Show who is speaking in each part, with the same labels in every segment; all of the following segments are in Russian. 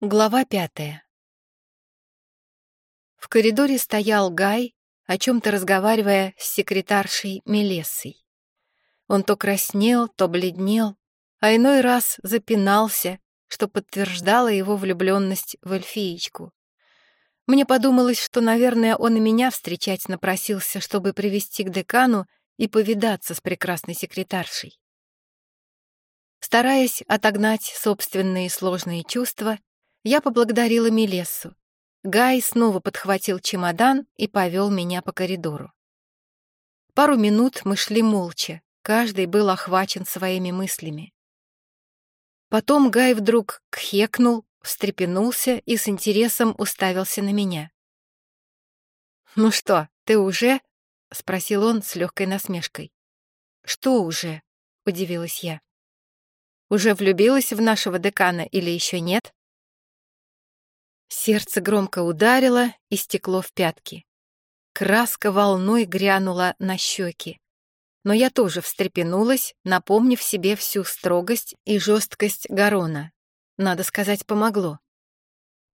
Speaker 1: Глава пятая. В коридоре стоял Гай, о чем-то разговаривая с секретаршей Мелессой. Он то краснел, то бледнел, а иной раз запинался, что подтверждало его влюбленность в эльфиечку. Мне подумалось, что, наверное, он и меня встречать напросился, чтобы привести к декану и повидаться с прекрасной секретаршей. Стараясь отогнать собственные сложные чувства, я поблагодарила Мелессу. Гай снова подхватил чемодан и повел меня по коридору. Пару минут мы шли молча, каждый был охвачен своими мыслями. Потом Гай вдруг кхекнул, встрепенулся и с интересом уставился на меня. «Ну что, ты уже?» — спросил он с легкой насмешкой. «Что уже?» — удивилась я. «Уже влюбилась в нашего декана или еще нет?» Сердце громко ударило и стекло в пятки. Краска волной грянула на щеки. Но я тоже встрепенулась, напомнив себе всю строгость и жесткость Гарона. Надо сказать, помогло.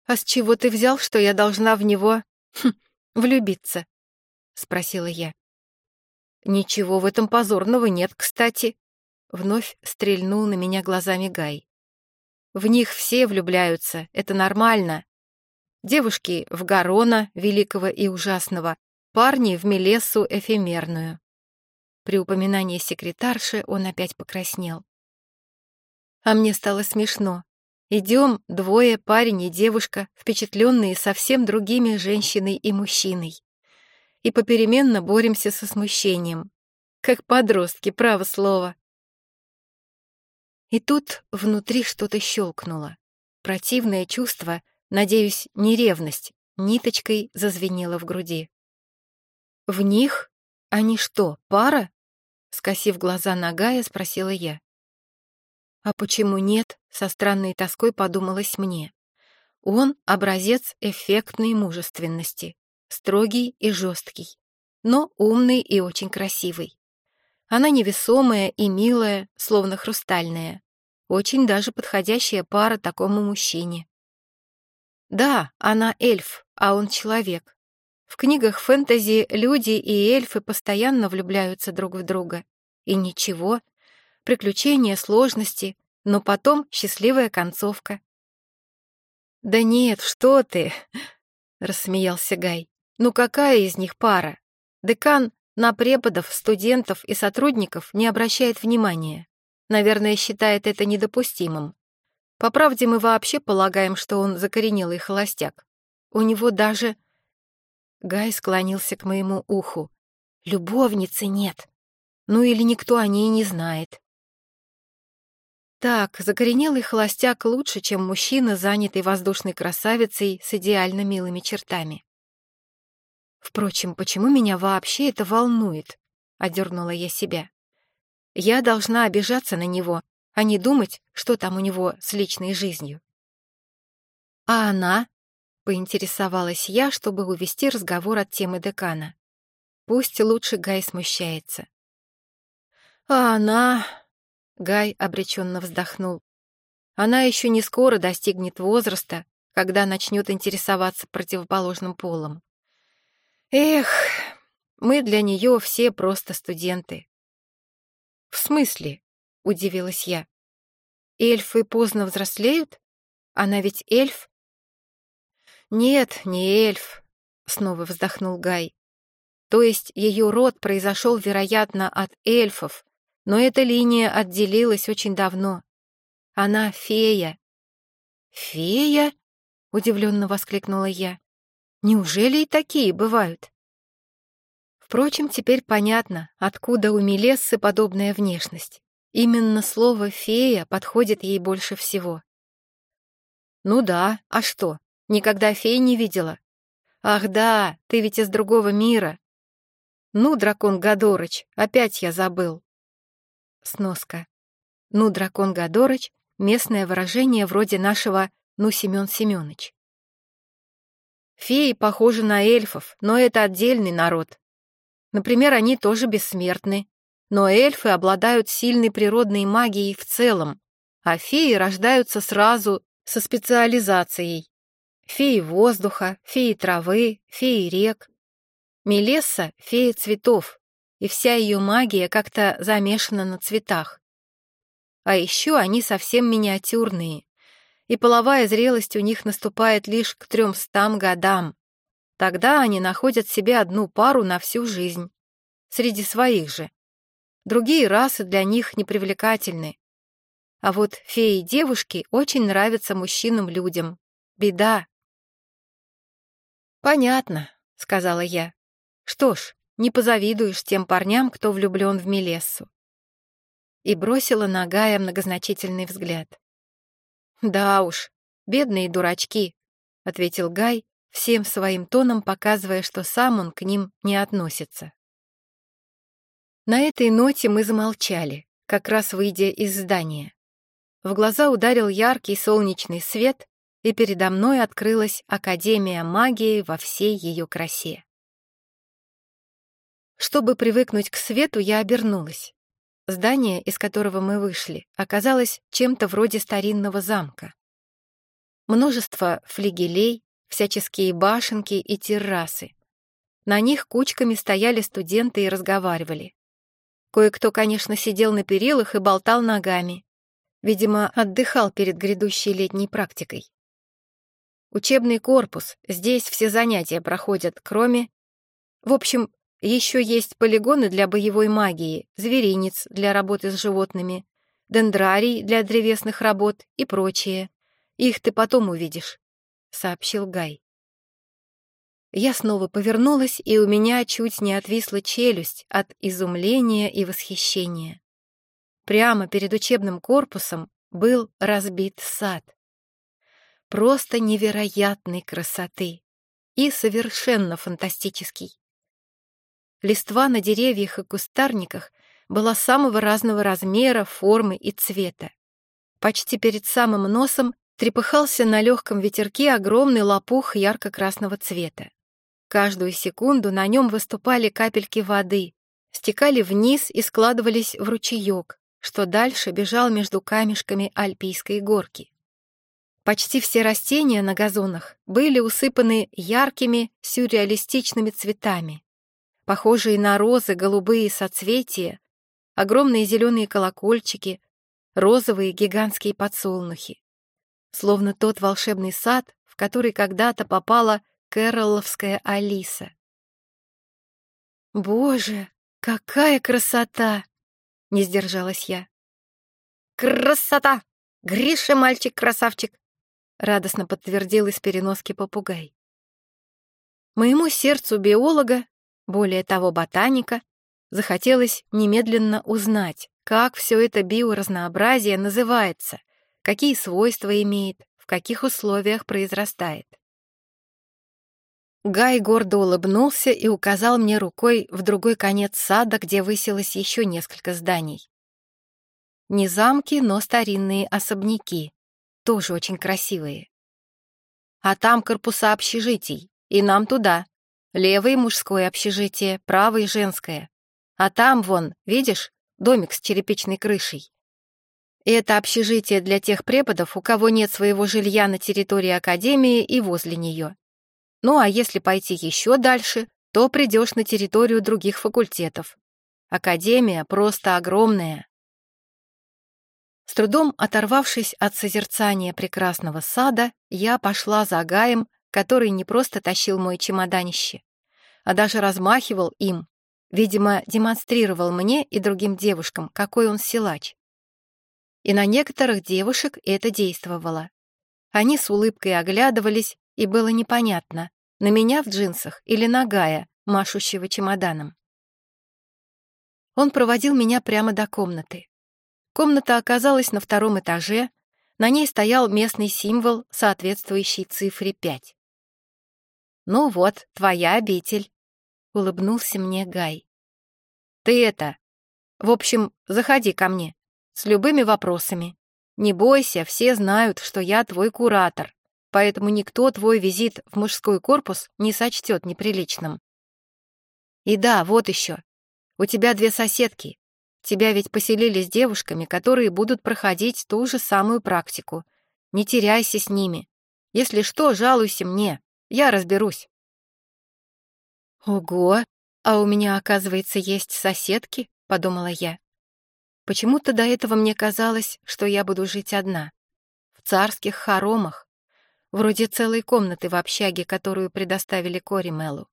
Speaker 1: «А с чего ты взял, что я должна в него... Хм, влюбиться?» — спросила я. «Ничего в этом позорного нет, кстати», — вновь стрельнул на меня глазами Гай. «В них все влюбляются, это нормально, девушки в Гарона, великого и ужасного, парни в Мелессу эфемерную. При упоминании секретарши он опять покраснел. А мне стало смешно. Идем двое, парень и девушка, впечатленные совсем другими женщиной и мужчиной. И попеременно боремся со смущением. Как подростки, право слово. И тут внутри что-то щелкнуло. Противное чувство — Надеюсь, не ревность, ниточкой зазвенела в груди. «В них? Они что, пара?» Скосив глаза на Гая, спросила я. «А почему нет?» — со странной тоской подумалось мне. Он — образец эффектной мужественности, строгий и жесткий, но умный и очень красивый. Она невесомая и милая, словно хрустальная, очень даже подходящая пара такому мужчине. Да, она эльф, а он человек. В книгах фэнтези люди и эльфы постоянно влюбляются друг в друга. И ничего, приключения, сложности, но потом счастливая концовка. «Да нет, что ты!» — рассмеялся Гай. «Ну какая из них пара? Декан на преподов, студентов и сотрудников не обращает внимания. Наверное, считает это недопустимым. По правде, мы вообще полагаем, что он закоренелый холостяк. У него даже... Гай склонился к моему уху. Любовницы нет. Ну или никто о ней не знает. Так, закоренелый холостяк лучше, чем мужчина, занятый воздушной красавицей с идеально милыми чертами. Впрочем, почему меня вообще это волнует? Одернула я себя. Я должна обижаться на него, а не думать, что там у него с личной жизнью. «А она?» — поинтересовалась я, чтобы увести разговор от темы декана. Пусть лучше Гай смущается. «А она...» — Гай обреченно вздохнул. «Она еще не скоро достигнет возраста, когда начнет интересоваться противоположным полом. Эх, мы для нее все просто студенты». «В смысле?» — удивилась я. «Эльфы поздно взрослеют? Она ведь эльф?» «Нет, не эльф», — снова вздохнул Гай. «То есть ее род произошел, вероятно, от эльфов, но эта линия отделилась очень давно. Она фея». «Фея?» — удивленно воскликнула я. «Неужели и такие бывают?» Впрочем, теперь понятно, откуда у Мелессы подобная внешность. Именно слово «фея» подходит ей больше всего. «Ну да, а что, никогда фей не видела?» «Ах да, ты ведь из другого мира!» «Ну, дракон Гадорыч, опять я забыл!» Сноска. «Ну, дракон Гадорыч» — местное выражение вроде нашего «ну, Семен Семенович». Феи похожи на эльфов, но это отдельный народ. Например, они тоже бессмертны, но эльфы обладают сильной природной магией в целом, а феи рождаются сразу, со специализацией. Феи воздуха, феи травы, феи рек. Мелесса — фея цветов, и вся ее магия как-то замешана на цветах. А еще они совсем миниатюрные, и половая зрелость у них наступает лишь к трёмстам годам. Тогда они находят себе одну пару на всю жизнь, среди своих же. Другие расы для них непривлекательны. А вот феи-девушки очень нравятся мужчинам-людям. Беда. «Понятно», — сказала я. «Что ж, не позавидуешь тем парням, кто влюблен в Мелессу». И бросила на Гая многозначительный взгляд. «Да уж, бедные дурачки», — ответил Гай, всем своим тоном показывая, что сам он к ним не относится. На этой ноте мы замолчали, как раз выйдя из здания. В глаза ударил яркий солнечный свет, и передо мной открылась Академия магии во всей ее красе. Чтобы привыкнуть к свету, я обернулась. Здание, из которого мы вышли, оказалось чем-то вроде старинного замка. Множество флигелей, всяческие башенки и террасы. На них кучками стояли студенты и разговаривали. Кое-кто, конечно, сидел на перилах и болтал ногами. Видимо, отдыхал перед грядущей летней практикой. Учебный корпус, здесь все занятия проходят, кроме... В общем, еще есть полигоны для боевой магии, зверинец для работы с животными, дендрарий для древесных работ и прочее. Их ты потом увидишь», — сообщил Гай. Я снова повернулась, и у меня чуть не отвисла челюсть от изумления и восхищения. Прямо перед учебным корпусом был разбит сад. Просто невероятной красоты и совершенно фантастический. Листва на деревьях и кустарниках была самого разного размера, формы и цвета. Почти перед самым носом трепыхался на легком ветерке огромный лопух ярко-красного цвета. Каждую секунду на нем выступали капельки воды, стекали вниз и складывались в ручеек, что дальше бежал между камешками альпийской горки. Почти все растения на газонах были усыпаны яркими сюрреалистичными цветами, похожие на розы, голубые соцветия, огромные зеленые колокольчики, розовые гигантские подсолнухи. Словно тот волшебный сад, в который когда-то попала Кэроловская Алиса. «Боже, какая красота!» — не сдержалась я.
Speaker 2: «Красота! Гриша мальчик-красавчик!»
Speaker 1: — радостно подтвердил из переноски попугай. Моему сердцу биолога, более того ботаника, захотелось немедленно узнать, как все это биоразнообразие называется, какие свойства имеет, в каких условиях произрастает. Гай гордо улыбнулся и указал мне рукой в другой конец сада, где высилось еще несколько зданий. Не замки, но старинные особняки, тоже очень красивые. А там корпуса общежитий, и нам туда. Левое мужское общежитие, правое женское. А там, вон, видишь, домик с черепичной крышей. И это общежитие для тех преподов, у кого нет своего жилья на территории академии и возле нее. Ну а если пойти еще дальше, то придешь на территорию других факультетов. Академия просто огромная. С трудом оторвавшись от созерцания прекрасного сада, я пошла за Гаем, который не просто тащил мой чемоданище, а даже размахивал им, видимо, демонстрировал мне и другим девушкам, какой он силач. И на некоторых девушек это действовало. Они с улыбкой оглядывались, и было непонятно, на меня в джинсах или на Гая, машущего чемоданом. Он проводил меня прямо до комнаты. Комната оказалась на втором этаже, на ней стоял местный символ, соответствующий цифре 5. «Ну вот, твоя обитель», — улыбнулся мне Гай. «Ты это... В общем, заходи ко мне, с любыми вопросами. Не бойся, все знают, что я твой куратор поэтому никто твой визит в мужской корпус не сочтет неприличным. И да, вот еще. У тебя две соседки. Тебя ведь поселили с девушками, которые будут проходить ту же самую практику. Не теряйся с ними. Если что, жалуйся мне. Я разберусь. Ого, а у меня, оказывается, есть соседки, подумала я. Почему-то до этого мне казалось, что я буду жить одна. В царских хоромах. Вроде целой комнаты в общаге, которую предоставили Кори Мелу.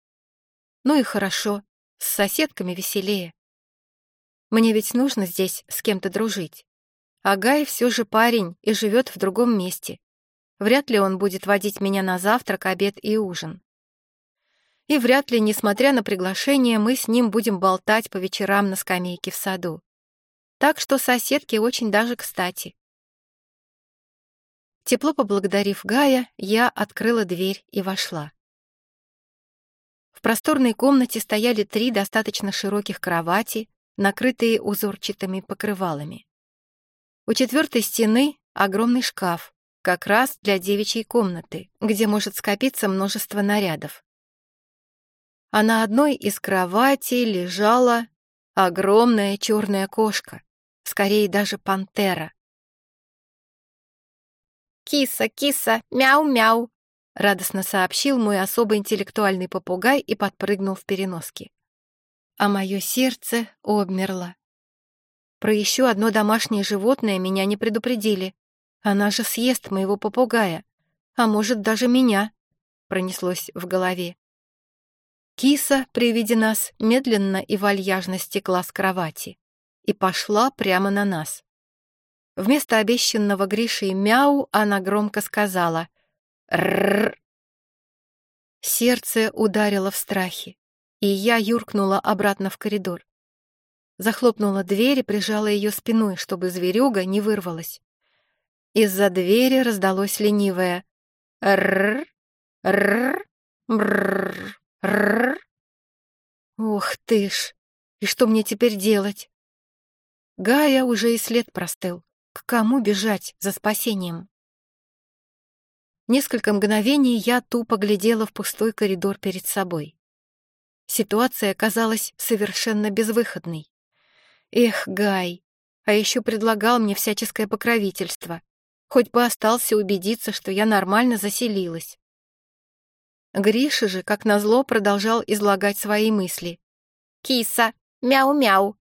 Speaker 1: Ну и хорошо, с соседками веселее. Мне ведь нужно здесь с кем-то дружить. А Гай все же парень и живет в другом месте. Вряд ли он будет водить меня на завтрак, обед и ужин. И вряд ли, несмотря на приглашение, мы с ним будем болтать по вечерам на скамейке в саду. Так что соседки очень даже кстати. Тепло поблагодарив Гая, я открыла дверь и вошла. В просторной комнате стояли три достаточно широких кровати, накрытые узорчатыми покрывалами. У четвертой стены огромный шкаф, как раз для девичьей комнаты, где может скопиться множество нарядов. А на одной из кроватей лежала огромная черная кошка, скорее даже пантера.
Speaker 2: «Киса, киса, мяу-мяу!»
Speaker 1: — радостно сообщил мой особо интеллектуальный попугай и подпрыгнул в переноске. А мое сердце обмерло. Про еще одно домашнее животное меня не предупредили. Она же съест моего попугая, а может, даже меня, — пронеслось в голове. Киса при виде нас медленно и вальяжно стекла с кровати и пошла прямо на нас. Вместо обещанного Гришей мяу она громко сказала «Рррр». Сердце ударило в страхе, и я юркнула обратно в коридор. Захлопнула дверь и прижала ее спиной, чтобы зверюга не вырвалась. Из-за двери раздалось ленивое «Рррр, рррр, брррр, рррр». Ух ты ж! И что мне теперь делать? Гая уже и след простыл. К кому бежать за спасением? Несколько мгновений я тупо глядела в пустой коридор перед собой. Ситуация казалась совершенно безвыходной. Эх, Гай, а еще предлагал мне всяческое покровительство. Хоть бы остался убедиться, что я нормально заселилась. Гриша же, как назло, продолжал излагать свои мысли.
Speaker 2: «Киса! Мяу-мяу!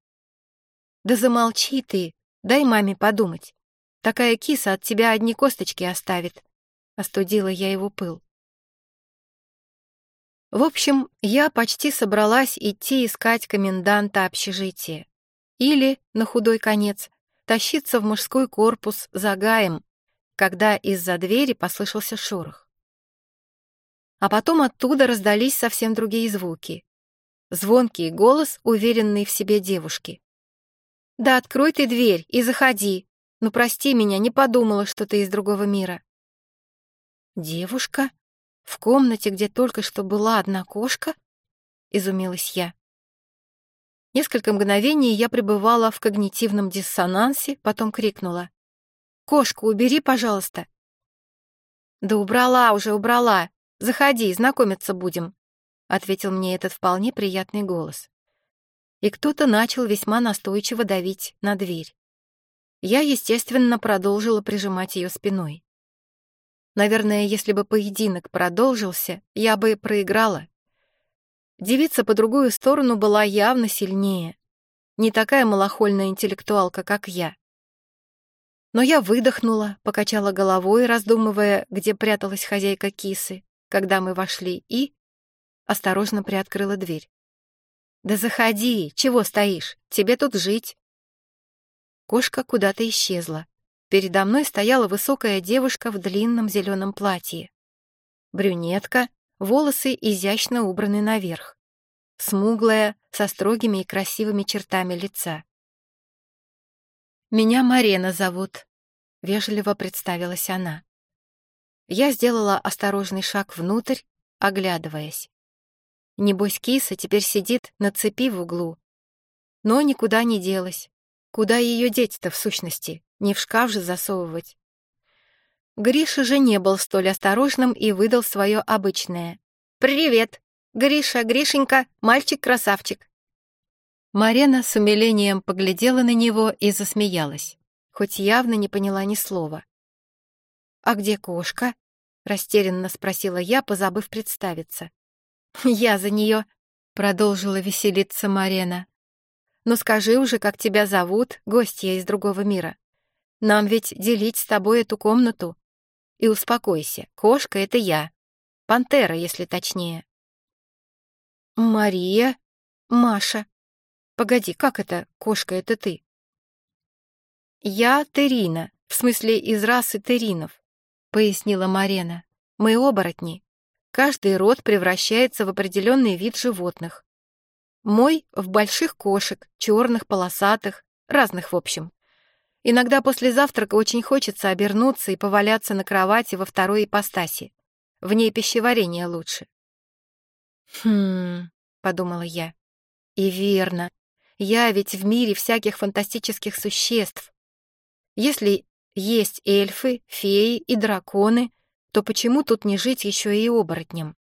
Speaker 1: «Да замолчи ты, дай маме подумать. Такая киса от тебя одни косточки оставит», — остудила я его пыл. В общем, я почти собралась идти искать коменданта общежития. Или, на худой конец, тащиться в мужской корпус за Гаем, когда из-за двери послышался шорох. А потом оттуда раздались совсем другие звуки. Звонкий голос, уверенный в себе девушки. «Да открой ты дверь и заходи. Ну, прости меня, не подумала, что ты из другого мира». «Девушка? В комнате, где только что была одна кошка?» — изумилась я. Несколько мгновений я пребывала в когнитивном диссонансе, потом крикнула. «Кошку убери, пожалуйста!» «Да убрала уже, убрала! Заходи, знакомиться будем!» — ответил мне этот вполне приятный голос и кто-то начал весьма настойчиво давить на дверь. Я, естественно, продолжила прижимать ее спиной. Наверное, если бы поединок продолжился, я бы проиграла. Девица по другую сторону была явно сильнее. Не такая малохольная интеллектуалка, как я. Но я выдохнула, покачала головой, раздумывая, где пряталась хозяйка кисы, когда мы вошли, и осторожно приоткрыла дверь. «Да заходи, чего стоишь? Тебе тут жить». Кошка куда-то исчезла. Передо мной стояла высокая девушка в длинном зеленом платье. Брюнетка, волосы изящно убраны наверх. Смуглая, со строгими и красивыми чертами лица. «Меня Марена зовут», — вежливо представилась она. Я сделала осторожный шаг внутрь, оглядываясь. Небось, киса теперь сидит на цепи в углу. Но никуда не делась. Куда ее деть-то в сущности? Не в шкаф же засовывать. Гриша же не был столь осторожным и выдал свое обычное. «Привет! Гриша, Гришенька, мальчик-красавчик!» Марена с умилением поглядела на него и засмеялась, хоть явно не поняла ни слова. «А где кошка?» — растерянно спросила я, позабыв представиться. «Я за нее», — продолжила веселиться Марена. «Ну скажи уже, как тебя зовут, гостья из другого мира. Нам ведь делить с тобой эту комнату. И успокойся, кошка — это я. Пантера, если точнее». «Мария? Маша. Погоди, как это кошка — это ты?» «Я Терина, в смысле из расы теринов», — пояснила Марена. «Мы оборотни. Каждый род превращается в определенный вид животных. Мой — в больших кошек, черных, полосатых, разных в общем. Иногда после завтрака очень хочется обернуться и поваляться на кровати во второй ипостаси. В ней пищеварение лучше. «Хм...» — подумала я. «И верно. Я ведь в мире всяких фантастических существ. Если есть эльфы, феи и драконы, то почему тут не жить еще и оборотнем?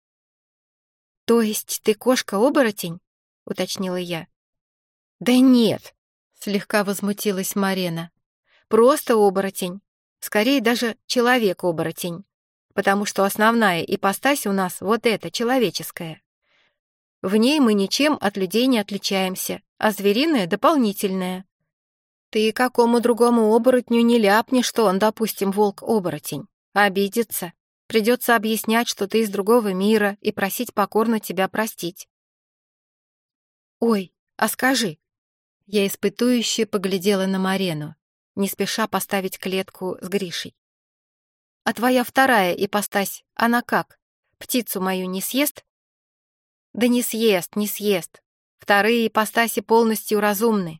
Speaker 1: «То есть ты кошка-оборотень?» — уточнила я. «Да нет», — слегка возмутилась Марена. «Просто оборотень. Скорее даже человек-оборотень. Потому что основная ипостась у нас вот эта, человеческая. В ней мы ничем от людей не отличаемся, а звериная — дополнительная. Ты какому другому оборотню не ляпни, что он, допустим, волк-оборотень. Обидится. Придется объяснять, что ты из другого мира, и просить покорно тебя простить. «Ой, а скажи...» Я испытующе поглядела на Марену, не спеша поставить клетку с Гришей. «А твоя вторая ипостась, она как? Птицу мою не съест?» «Да не съест, не съест. Вторые ипостаси полностью разумны.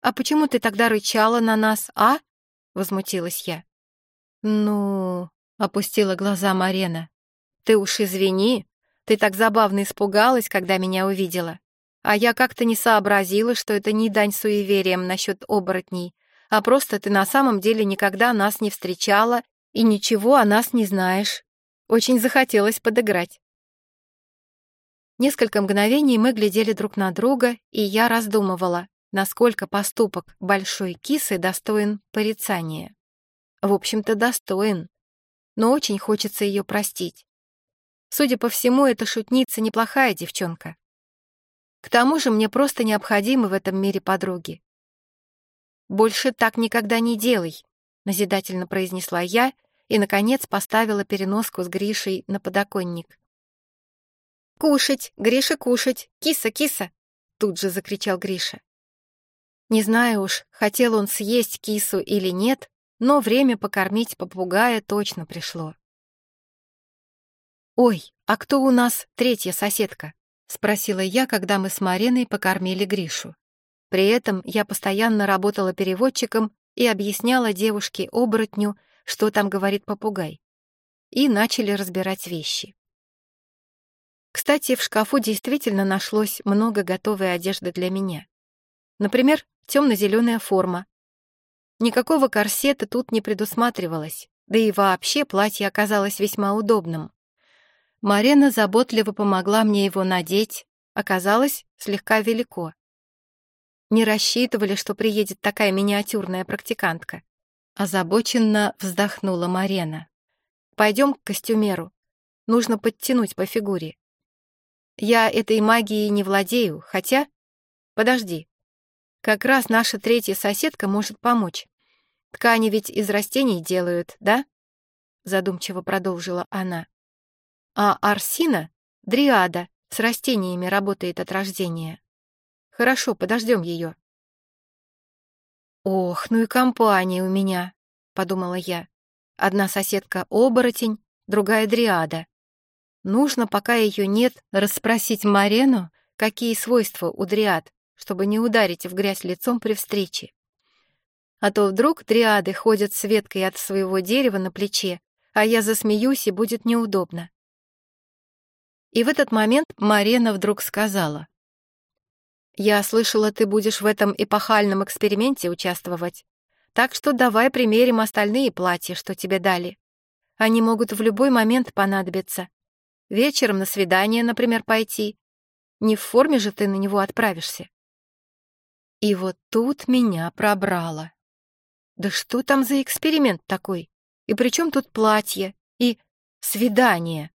Speaker 1: «А почему ты тогда рычала на нас, а?» — возмутилась я. «Ну...» — опустила глаза Марена. «Ты уж извини, ты так забавно испугалась, когда меня увидела. А я как-то не сообразила, что это не дань суевериям насчет оборотней, а просто ты на самом деле никогда нас не встречала и ничего о нас не знаешь. Очень захотелось подыграть». Несколько мгновений мы глядели друг на друга, и я раздумывала, насколько поступок большой кисы достоин порицания. В общем-то, достоин, но очень хочется ее простить. Судя по всему, эта шутница неплохая девчонка. К тому же мне просто необходимы в этом мире подруги. «Больше так никогда не делай», — назидательно произнесла я и, наконец, поставила переноску с Гришей на подоконник. «Кушать, Гриша, кушать! Киса, киса!» — тут же закричал Гриша. Не знаю уж, хотел он съесть кису или нет, но время покормить попугая точно пришло. «Ой, а кто у нас третья соседка?» — спросила я, когда мы с Мариной покормили Гришу. При этом я постоянно работала переводчиком и объясняла девушке-оборотню, что там говорит попугай. И начали разбирать вещи. Кстати, в шкафу действительно нашлось много готовой одежды для меня. Например, темно-зеленая форма. Никакого корсета тут не предусматривалось, да и вообще платье оказалось весьма удобным. Марена заботливо помогла мне его надеть, оказалось слегка велико. Не рассчитывали, что приедет такая миниатюрная практикантка. Озабоченно вздохнула Марена. «Пойдем к костюмеру. Нужно подтянуть по фигуре. Я этой магией не владею, хотя... Подожди, как раз наша третья соседка может помочь. Ткани ведь из растений делают, да? Задумчиво продолжила она. А Арсина — дриада, с растениями работает от рождения. Хорошо, подождем ее. Ох, ну и компания у меня, подумала я. Одна соседка — оборотень, другая — дриада. Нужно, пока ее нет, расспросить Марену, какие свойства у дриад, чтобы не ударить в грязь лицом при встрече. А то вдруг триады ходят с веткой от своего дерева на плече, а я засмеюсь, и будет неудобно. И в этот момент Марена вдруг сказала. «Я слышала, ты будешь в этом эпохальном эксперименте участвовать, так что давай примерим остальные платья, что тебе дали. Они могут в любой момент понадобиться. Вечером на свидание, например, пойти. Не в форме же ты на него отправишься». И вот тут меня пробрало. Да что там за эксперимент такой? И при чем тут платье и свидание?